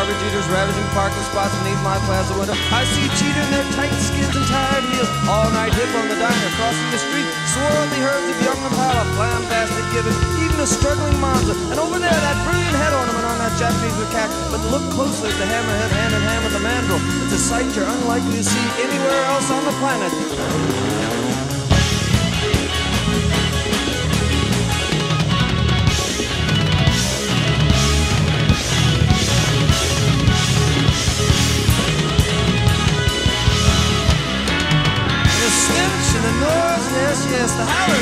garbage eaters ravaging parking spots beneath my plaza window. I see cheaters in their tight skins and tired heels. All night hip on the diner, crossing the street. Swirly herds of young Impala, flambastic given, even a struggling Monza. And over there, that brilliant head ornament on that Japanese macaque. But look closely at the hammerhead hand in hand with the mandrill. It's a sight you're unlikely to see anywhere else on the planet.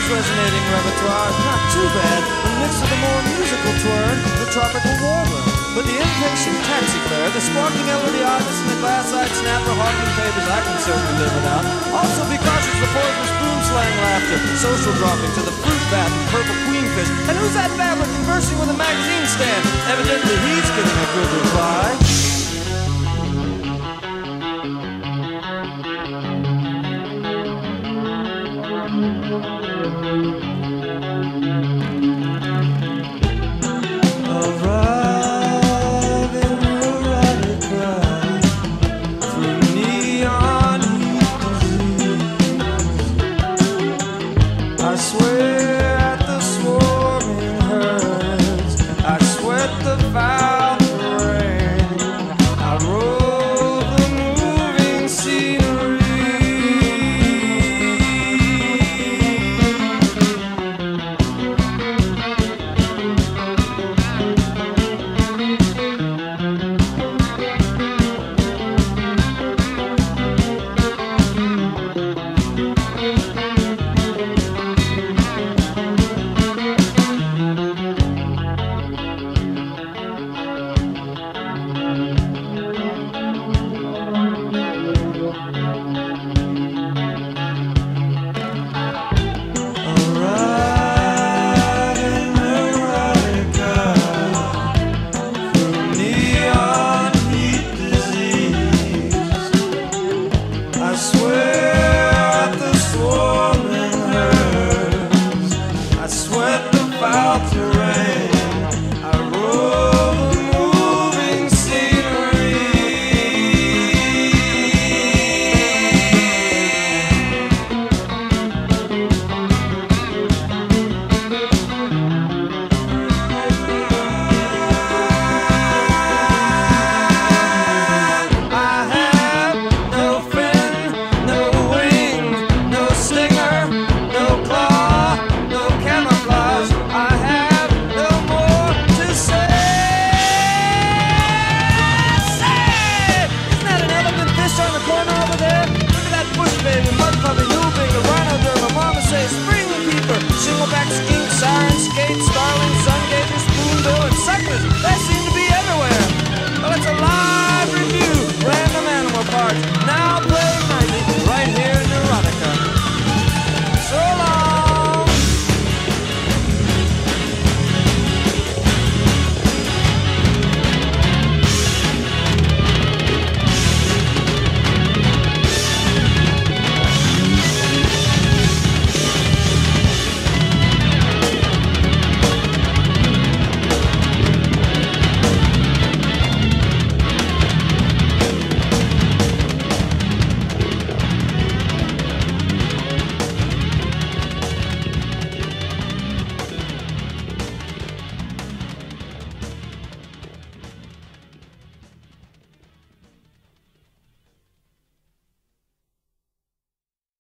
resonating repertoire is not too bad and mixed of a more musical turn. the tropical warbler. But the impatient taxi fare, the sparkling elderly artist, and the glass-eyed snapper hawking papers I can certainly live without. Also because it's the poisonous boom slang laughter, social dropping to the fruit bat and purple queenfish. And who's that babbler conversing with a magazine stand? Evidently he's getting a good reply. away.